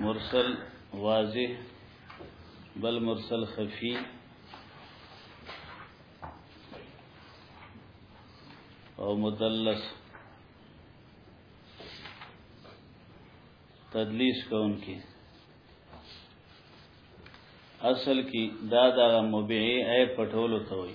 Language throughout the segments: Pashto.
مرسل واضح بل مرسل خفی او مدلس تدلیس کوونکی اصل کې دا د مبيعي اي پټولو ته وي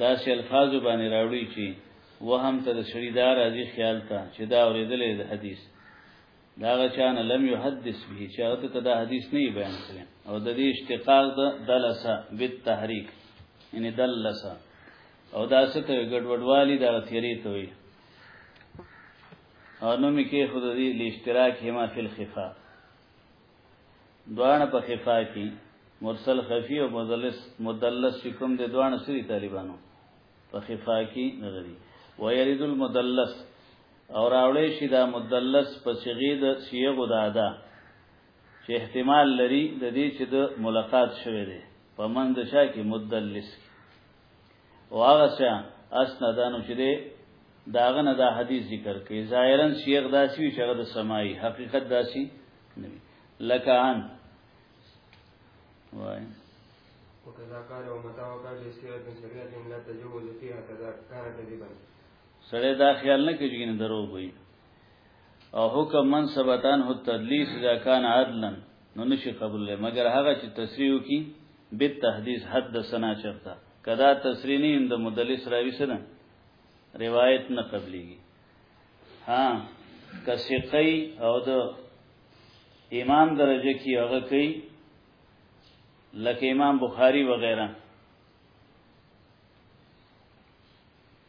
دا سی الفاظ باندې راوړي چې وهم ته د سړي دا راځي خیال ته چې دا اورېدلې د حدیث دا غچان لم يحدث به چې هغه ته دا حدیث نه بیان کړي او د دې اشتقاق د دلسه بالتحریک یعنی دلسه او دا څه ته ګډوډوالي دا تیری ته وي او نو مې کې خود دې لاشتراک هما فی الخفاء دوانه په خفا کې مرسل خفي او مدلس مدلس چې کوم د دوانه سری طالبانو په خفا کې نغري ويريد المدلس او راوړې شي دا مدلس په صيغه د صيغه د ادا چې احتمال لري د دې چې د ملاقات شوه دی په مند شا کې مدلس واغه څه اسندانو چې دی داغه نه دا حدیث ذکر کوي ظاهرا شیخ داسی چې هغه د سماعي حقیقت داسی نه لکه ان وای وکذا قال ومتى وقع في سيرة شريعة لا تجوز فيها كذا كان كذبا سړی دا خیال نه کوي چې درو وي او حکم من ثبتان هو تدلیس اذا کان عدلا نو نشي قبول مګر هغه چې تصریح کی بالتحديث حدثنا چرته کدا تصریح نه اند مدلس راوی سره روایت نه قبليږي ها کسقي او د امام درجه کې هغه کوي لکه امام بخاری وغیرہ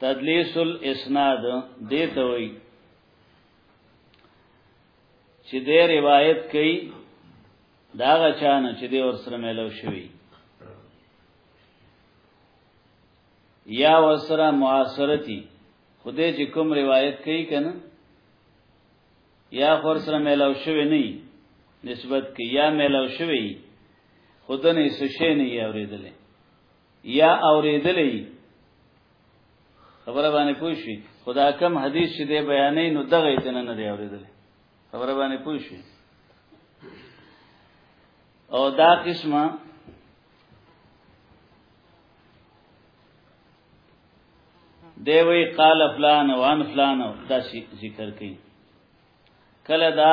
تدلیس الاسناد دیتا ہوئی چې دې روایت کوي دا غچانه چې دې ور سره ملو شوی یا وسره معاصرتی خدای چې کوم روایت کوي کنه یا خور سره ملو شوی نه نسبت کوي یا ملو شوی خدای نه څه شي نه اوریدلې یا اوریدلې خبره باندې پوه شي خدا کم حدیث چې دی بیانې نو دغه دې نه دی اوریدلې خبره باندې پوه شي او دا قسمه دی وی قال فلان وان فلان دا ذکر کړي کله دا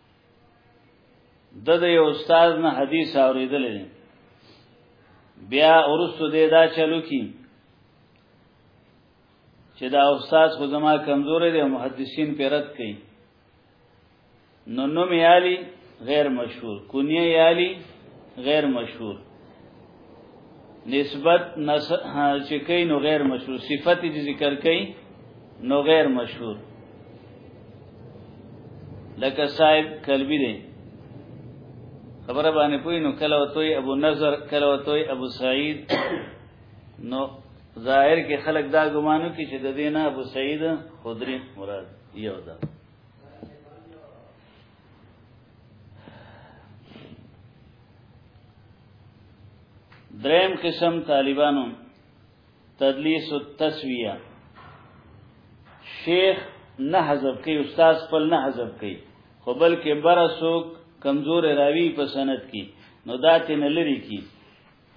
د د یو استاد نه حدیث اوریدل بیا ورسو دې دا چلو کی چې دا استاد خو زما کمزور دی محدثین پیرت کوي نو نوم یالی غیر مشهور کنیه یالی غیر مشهور نسبت نس چې کوي نو غیر مشهور صفت دې ذکر کوي نو غیر مشهور لکه صاحب کلبی دی خبره باندې پوی نو کله وتوي ابو نظر کله وتوي ابو سعید نو ظاهر کې خلک دا ګمانو کې چې د دینه ابو سعید خدری مراد یو ده دریم قسم طالبانو تدلیس التسویه شیخ نه حذف کوي استاد خپل نه حذف کوي خو بلکې برسوک کمزور راوی په سند کې نو داتې نه لري کی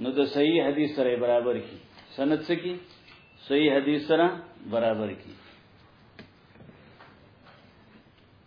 نو د صحیح حدیث سره برابر کی سند څه کی صحیح حدیث سره برابر کی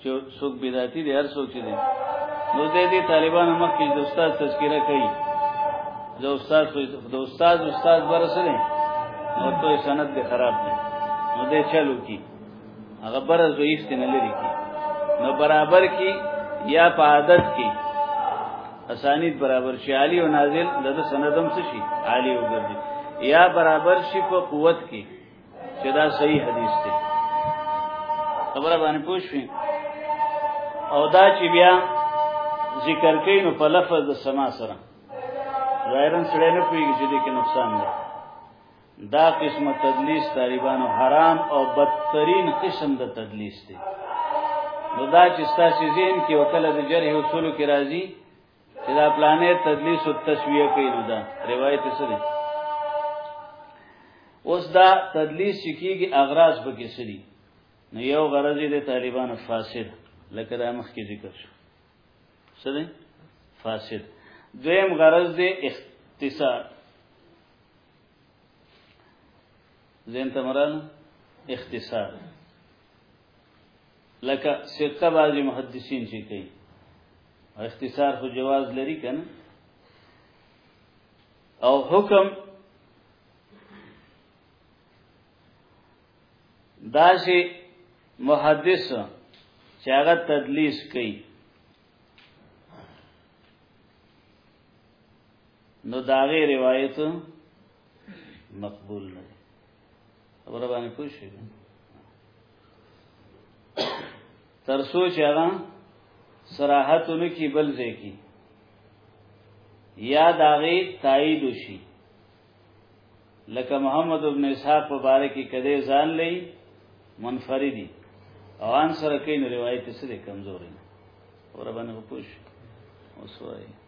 چې څوک بدعتي دي هر څوک دي نو دې دې طالبانو مخ کې د استاد تذکرہ کوي د استاد د استاد استاد برسره نو ته سند دې خراب دي نو دې چلو کی هغه بر ضعیف ته نه لري کی نو برابر کی یا په عادت کی اسانید برابر شي عالی او نازل د سندم څه شي عالی وګرځي یا برابر شي په قوت کې چې دا صحیح حدیث دی خبره باندې پوښوي او دا چې بیا ذکر کوي نو په لفظ د سما سره ظاهرا سړی نه پیږي چې دې کې نقصان دی دا قسمه تدلیس طالبانو حرام او بدترین قسم د تدلیس دی نو دا چې ستاسو ذهن کې وکړه د جرح اصول کې راځي چې دا پلانې تدلیس او تسویه کوي نو دا روایت څه دی اوس دا تدلیس چې کیږي اغراض به کې سړي نو یو غرض دې طالبانو فاسد لکه دا مخ کې ذکر شو څه دی فاسد دویم غرض دې اختصار زین تمران اختصار لکه سکه بعضی محدثین چې کوي اختصار خو جواز لري کنه او حکم داسې محدث چې هغه تدلیس کوي نو داغه روایت مقبول نه خبره باندې پوه شئ تر سوچ هغه صراحتونه کی بل ځای کی یا داغه تایید شي لکه محمد ابن اسحاق په باره کې کده ځان لې منفردی او ان سره کین روایت سره کمزوري اور باندې پوښ اوسوي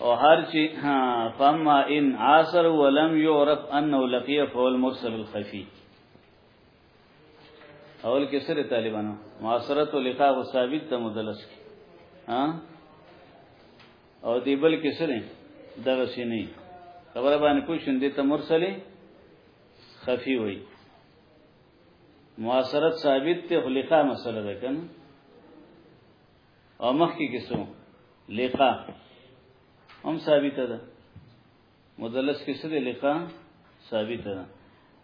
او هر چې فما ان عاصر ولم يعرف انه لقي فول مرسل الخفي اول کې سره طالبانو معاصرت او لقاء ثابت ته مدلس کی ها او دی بل کې سره دغه شي نه خبره باندې پوښتنه دي ته مرسل خفي وای معاصرت ثابت ته خلقا مسله ده کنه او مخکې کې سو لقا هم ثابت ده مدلس کې څه دی لقا ثابت ده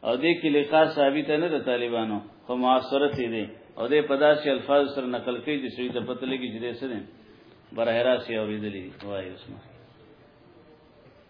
او دې کې لقا ثابت نه ده طالبانو خو معاصرت دی او دې پداسې الفاظ سره نقل کوي چې سوي ته پته لګي چې دې څه دي برهراسي اوریدلې وایي اوسمه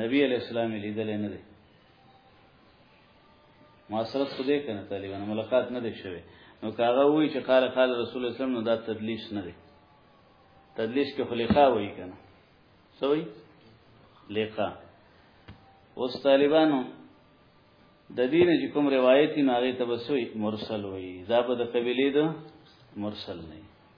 نبی علیہ السلام لیدل نه دی معاصرت خو دې کنه طالبانو ملاقات نه دی شوی نو کاغه وی چې قال قال رسول الله صلی نو دا تدلیس نه دی تدلیس کې خلیقا وی کنه سوی لیقا اوس طالبانو د دین چې کوم روایت نه هغه تبسوی مرسل وی دا به د قبیله ده مرسل نه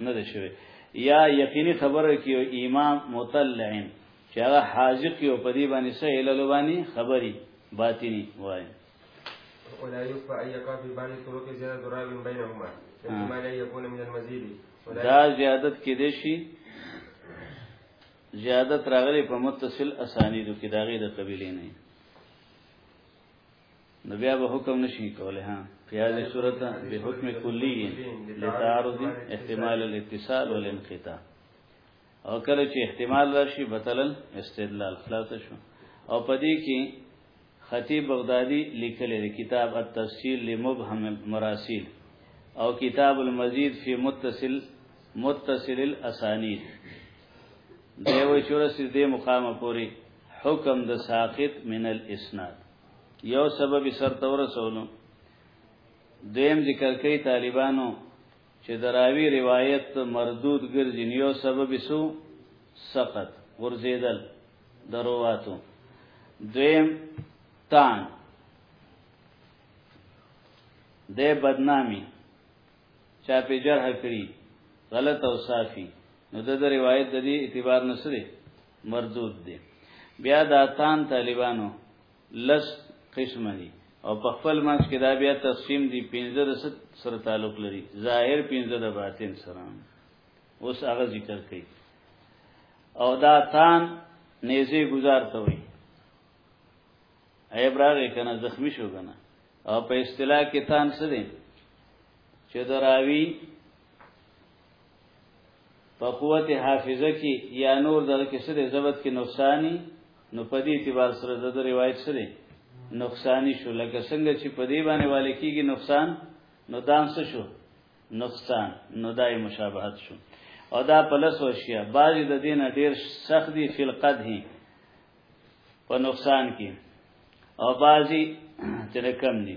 نه ده شوی یا یقیني خبره کې او امام مطلعین چې هغه حاضر کې او په دې باندې سه علل باندې خبري باطنی وایي ولا يخفى أن يقع في بعض الطرق زيادة راب بينهما احتمال أن يكون من المزيد دا زیادت کې دي شي زیادت راغلي په متصل اسانیدو کې داغه د قبيله نه نو بیا به حکم نشي کولای ها په هغه صورت به حکم کلی لتعارض احتمال الاتصال والانقطاع او کله چې احتمال راشي بتلل استدلال خلاص شو او پدې کې خطیب بغدادي لیکل دی کتاب التفسیر لمبهم مراسیل او کتاب المزید فی متصل متصل الاسانید دیو چورسی دی مقام پوری حکم د ساقط من الاسناد یو سبب سرته ورسولو دیم ذکر کوي طالبانو چې دراوی روایت مردود ګرځي یو سبب سو سقط ورزیدل درواتو دیم تان د بدنامي چا په جرح کړی غلط او صافي نو د روایت د دې اعتبار نشره مردود دی بیا د اتان طالبانو لس قسم دي او په خپل منځ کې دا بیا تقسیم دي 15 سره تعلق لري ظاهر 15 د باطن سره اوس هغه ذکر کوي او دا تان نیزه گزار ته وي ایب راغی کنه زخمی شو کنه او په اصطلاح کې تان څه دی چې دراوی په قوت حافظه کې یا نور دغه کې سره ضبط کې نقصانی نو په دې اعتبار سره د روایت سره نقصانی شو لکه څنګه چې په دې باندې والي کېږي نقصان نو دام څه شو نقصان نو دای مشابهت شو او دا پلس وشیا باج د دین ډیر سخت دی فلقد هی په نقصان کې او بازی چې کم دي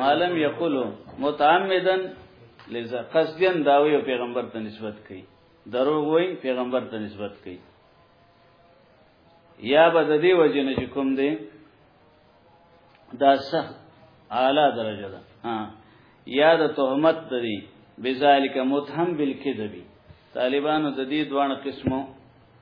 معلم یقول متعمدا لذا قصدن داوی پیغمبر ته نسبت کوي دروغ وای پیغمبر ته نسبت کوي یا به د دې وجه نه کوم دی دا سخت اعلی درجه ده ها یا د تهمت دی بذالک متهم بالکذب طالبانو د دې دوه قسمو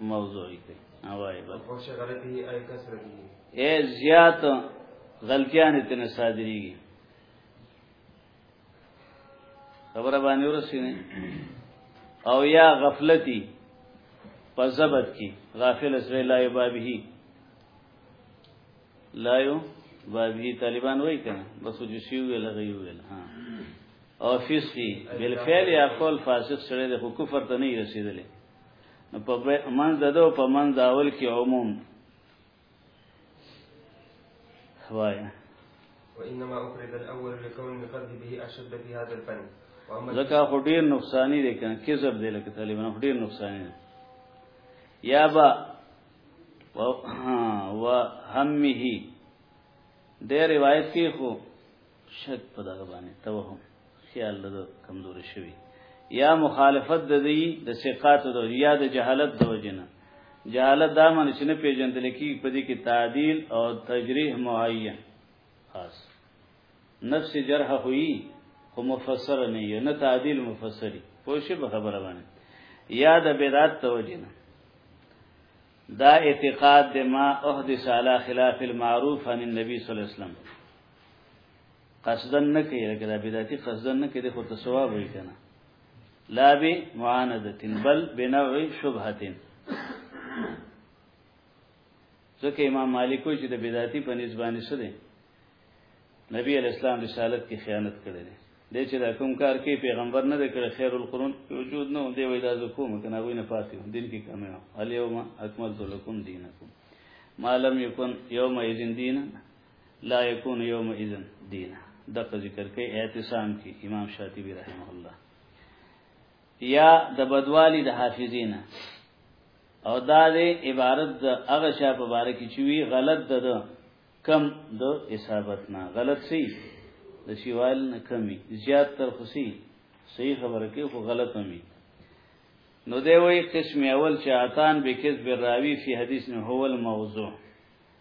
موضوعی کوي اوای بل او څه غلطي اي کسر دي اے زیات غلطیان ته نه صادريږي خبره باندې ورسینه او یا غفلتی په زبد کی غافل اسره لا یبابه لا یو بابی طالبان وای کنه بس جو شی ویل غي ویل ها او فسقی بالفعل یا قول فاسق سره د کفر ته نه رسیدلی نو په منځ د دو په منځ اول کې عموم وایا وانما افرد الاول لكون القد به اشد في هذا الفن زکه خو ډیر نقصانی دی کنه کذب دی لکه طالبان خو ډیر نقصانی دی یا با و و همه ډیر روایت کې خو شک په دغه باندې توهم خیال له کمزوري شوی یا مخالفت د دی د ثقات د یا د جهالت د وجنه جهالت دا معنی چې نه پیژندل کی په دې کې تعدیل او تجریح معین خاص نفس جرح ہوئی خو مفسر نه یو نه تعدیل مفسری پوښي به خبره باندې یا د بدعت د وجنه دا اعتقاد د ما احدث علی خلاف المعروف عن النبي صلی الله علیه وسلم قصدا نه کوي لکه دا بدعتي قصدا نه کوي خو ته ثواب وي کنه لا به معاندتين بل بنوع شبهتين ځکه امام مالک وایي چې د بدعتي په نسبانه څه دي نبی علی اسلام رسالت کې خیانت کړې ده د چې دا کوم کار کې پیغمبر نه کړ خیر القرون وجود نه دی وای دا زکوم کنه غوی نه پاتې دین کې کمی الیوم اکملت لکم دینکم ما لم یکن یوم یذین دینا لا يكون يوم اذن دینا دغه ذکر کې اعتصام کې امام شاطبی رحمه الله یا د بدوالی د حافظینا او دا د عبارت د هغه شا په باره کې چې وی غلط ده ده کم د اصابت نه غلط سی د شیوال نه کمی زیات تر خوسی صحیح خبره کې خو غلط می نو دی وی قسم اول چې اتان به کذب راوی فی حدیث نه هو الموضوع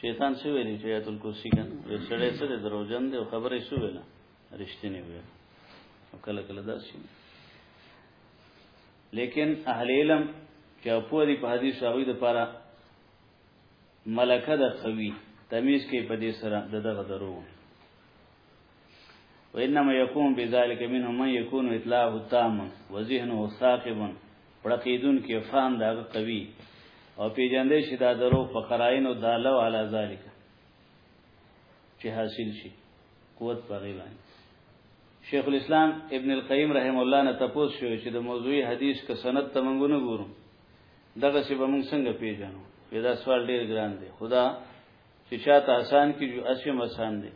شیطان څه ویلي چې آیت الکرسی کنه وسړې سره دروژن دی او خبرې شو ویله رښتینی ویل او کله کله دا شي لیکن اهل علم چې په دې په حدیث راوي د پاره ملکه د خوي تمیز کې په دې سره دغه درو وانما يكون بذلك منه من يكون اطلاعه تام وذهنه ثاقب پړقیدون کې فهم دا قوي او پیجندې شي دا درو په قرائن او دالو علی ذلک چې حاصل شي قوت پغی باندې شیخ الاسلام ابن القیم رحم الله نه تپوس شو چې د موضوعي حدیث ک سند ته مونږ نه ګورو دغه څه به مونږ څنګه پیژنو دا سوال ډیر ګران دی خدا چې چاته آسان کې جو اسې مسان دي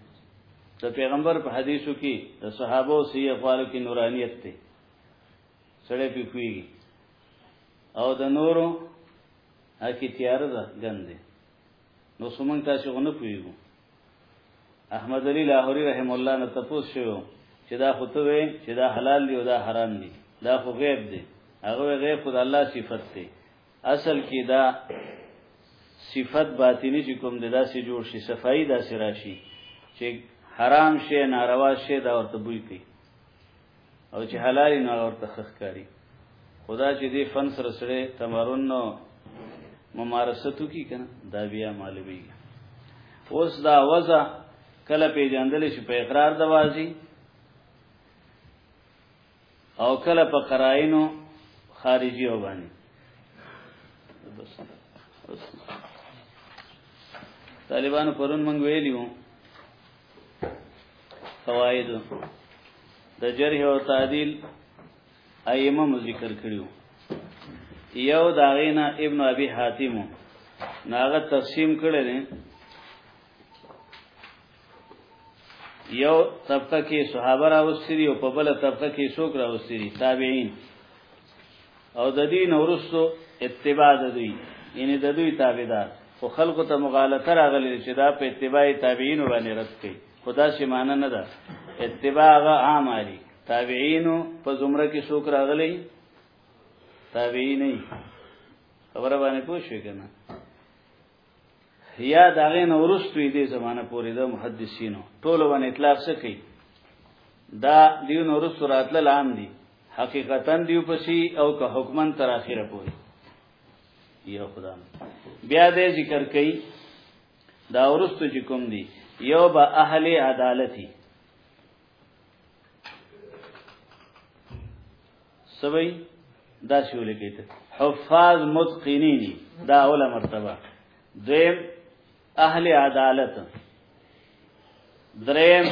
د پیغمبر په حدیثو کې د صحابه او سیه خالو کې نورانیت ته سړې پیږي او د نورو هکې تیار ده ګندې نو سمون تاسو غنه پیږو احمد علی لاهوری رحم الله نه تپوس شو چې دا خطوه چې دا حلال دی او دا حرام دی دا خو غیب دی هغه غیب خدای الله صفت دی اصل کې دا صفت باطنی چې کوم د داسې جوړ شي صفائی داسې راشي چې حرام شي ناروا شي دا ورته بوی کوي او چې حلال نه ورته خخکاری خدا چې دې فن سره سره تمرن نو ممارستو کی کنه دا بیا معلومی اوس دا وزا کله پیجندل شي په اقرار د وازی او کله په قرائنو خارجي او باندې طالبانو پرون مونږ ویلیو فواید د جرح او تعدیل ائمه مو ذکر کړیو یو داغینا ابن ابي حاتم ناغه تقسیم کړل یو طبقه کې صحابه راوستري او په بل طبقه کې څوک راوستري تابعین او د دې نورستو اتباع د دوی یعنی د دوی تابعدار خو خلکو ته مغالطه راغلی چې دا په اتباع تابعین باندې رد کړي خدا شي معنی نه ده اتباع غا عام علي تابعین په زمره کې څوک راغلی تابعین نه خبره باندې پوښښ وکنه یا داغه نو ورستوي دي زمانه پورې د محدثینو ټول باندې اطلاق سکی دا دیو نو ورستو راتل عام دي حقیقتا دیو پسی او که حکمن تر اخره پورې یا خدا بیا دې ذکر کړي دا ورستو چې کوم دي یو با اهل عدالتي سوي دا شول کېت حفاظ متقینی دي دا اوله مرتبه دویم اهل عدالت دریم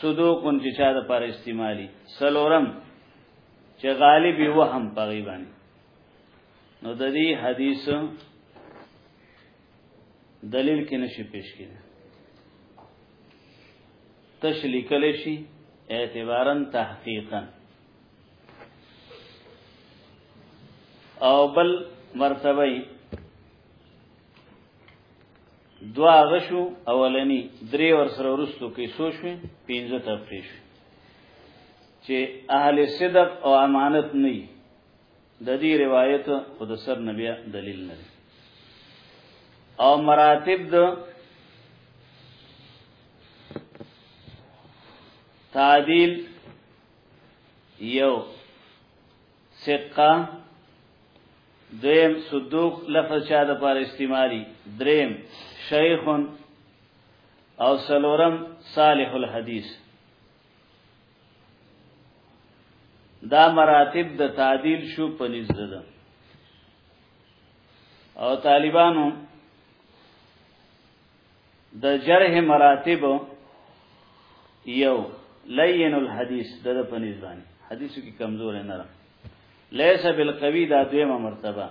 صدوقن چې چا د پر استعمالي سلورم چې غالب وهم پغی باندې نو د دې حدیث دلیل کې نشي پیش کړي تش لیکل شي اعتبارا تحقیقا او بل مرتبه دوا غشو اولنی درې ور سره ورستو کې سوشوي پنځه تفریش چې اهل صدق او امانت نه د دې روایت خو د سر نبی دلیل نه او مراتب د تعدیل یو ثقه دویم صدوق لفظ چا د پر استعمالي دریم شیخ او سلورم صالح الحدیث دا مراتب د تعدیل شو په نزد ده او طالبانو د جرح مراتب یو لین الحدیث د په نزد باندې حدیثو کې کمزور نه را لیس بالقوی دا دویمه مرتبه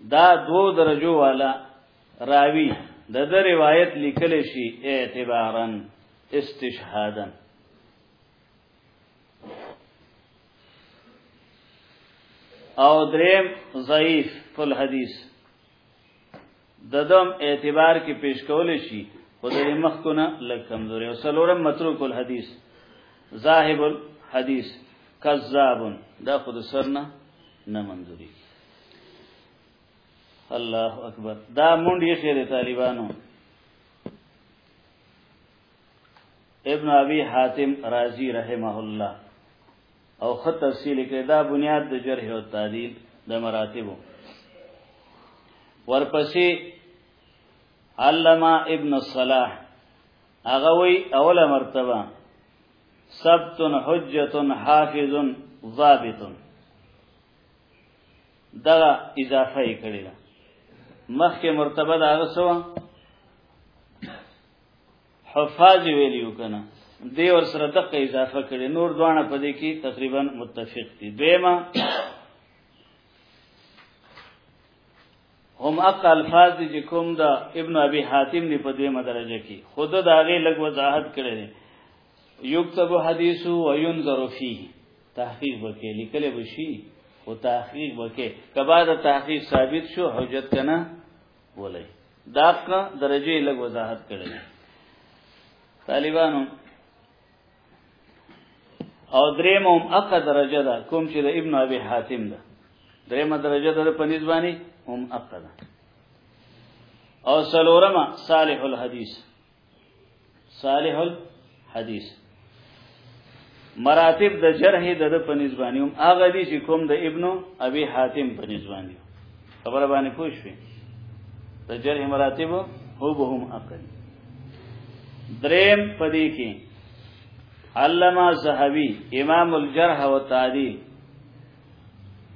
دا دو درجو والا راوی د د روایت لیکل شي اعتبارا استشهادا او دریم ضعیف فل حدیث ددم اعتبار کې پیش کول شي خو د مخکونه لږ کمزوري او سلورم متروک الحدیث ذاهب الحدیث کذاب دا خود سرنا نه منظوري الله اکبر دا مونډ یې خیر طالبانو ابن ابي حاتم رازي رحمه الله او خط تفصیل کې دا بنیاد د جرح او تعدیل د مراتبو ورپسې علامه ابن الصلاح هغه وی اوله مرتبه سبت حجت حافظ ضابط دا اضافه یې کړی دا مخکې مرتبه دا غسو حفاظ ویلیو کنه دی ور سره دقه اضافه کړي نور دوانه پدې کې تقریبا متفق دي دیمه هم اق الفاظ دي چې کوم دا ابن ابي حاتم دی په دیمه درجه کې خود دا غي لګ وضاحت کړي دي یكتب حدیث و ينظر فيه تحقیق وکړي لیکل بشي او تحقیق وکړي کبا دا تحقیق ثابت شو حجت کنه ولای دا کا درجه لګ وضاحت کړی طالبانو او دریم هم اقا درجه ده کوم چې د ابن ابي حاتم ده دریم درجه ده په نسبانی هم اقا ده او سلورمه صالح الحديث صالح الحديث مراتب د جرح د د پنځ باندې هم هغه دي چې کوم د ابن ابي حاتم پنځ باندې خبره باندې پوه شوې د جرح مراتب هو به هم عقل دریم پدې کې علامه زهبي امام الجرح او تعدیل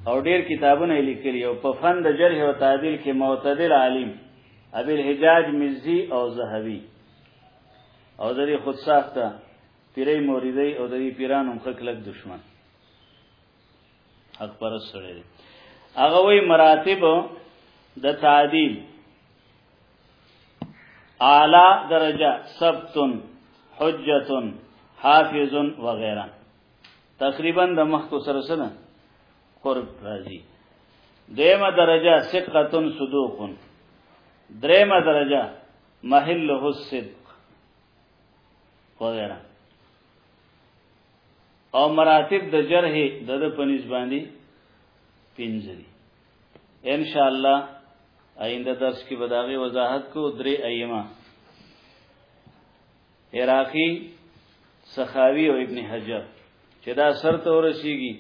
او ډیر کتابونه لیکلي او په فن د جرح او تعدیل کې معتدل عالم ابي الحجاج مزي او زهوي او د دې خود ساخته پیرې موریدي او د دې پیرانو مخه کلک دشمن حق پر سره دي هغه وی مراتب د تعدیل اعلی درجه سبتن حجتن حافظ وغیرہ تقریبا د مخکو سره سره قرب راځي دیمه درجه ثقتن صدوقن دریمه درجه محله الصدق وغیرہ او مراتب د جرح د د پنځ باندې پنځه دي ان شاء الله آینده درس کې بداغي وضاحت کو درې ایمه عراقی سخاوی او ابن حجر چې دا سر ته ورسیږي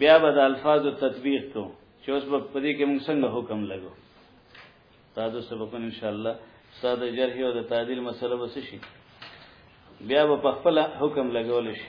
بیا به د الفاظ تطبیق کو چې اوس په پدې کې موږ څنګه حکم لګو تاسو سبقونه ان شاء الله استاد جرح او د تعدیل مسله وس شي بیا به په خپل حکم لګول شي